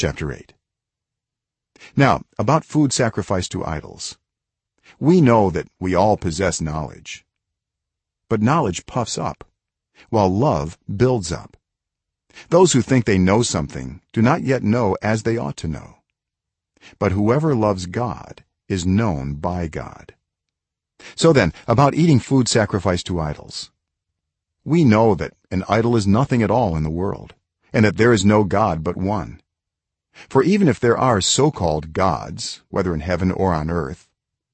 chapter 8 now about food sacrificed to idols. We know that we all possess knowledge. But knowledge puffs up while love builds up. Those who think they know something do not yet know as they ought to know. But whoever loves god is known by god. So then about eating food sacrificed to idols. We know that an idol is nothing at all in the world and that there is no god but one for even if there are so-called gods whether in heaven or on earth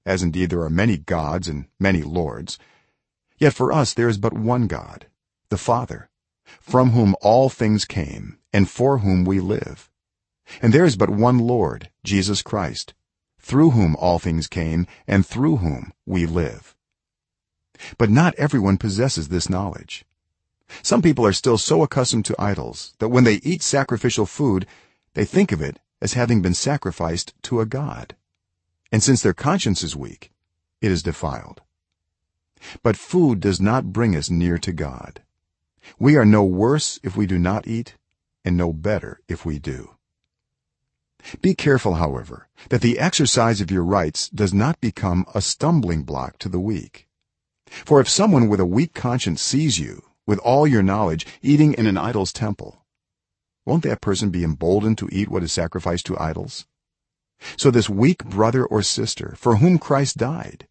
as indeed there are many gods and many lords yet for us there is but one god the father from whom all things came and for whom we live. And there is but one lord jesus christ through whom all things came and through whom we live. But not everyone possesses this knowledge. Some people are still so accustomed to idols that when they eat sacrificial food they think of it as having been sacrificed to a god. And since their conscience is weak it is defiled. But food does not bring us near to god. We are no worse if we do not eat and no better if we do. Be careful however that the exercise of your rights does not become a stumbling block to the weak. For if someone with a weak conscience sees you with all your knowledge eating in an idol's temple won't that person be emboldened to eat what is sacrificed to idols? So this weak brother or sister for whom Christ died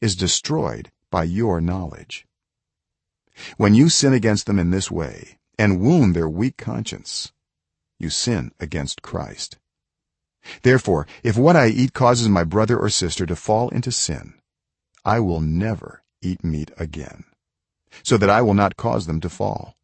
is destroyed by your knowledge. When you sin against them in this way and wound their weak conscience you sin against Christ. Therefore if what i eat causes my brother or sister to fall into sin i will never eat meat again so that i will not cause them to fall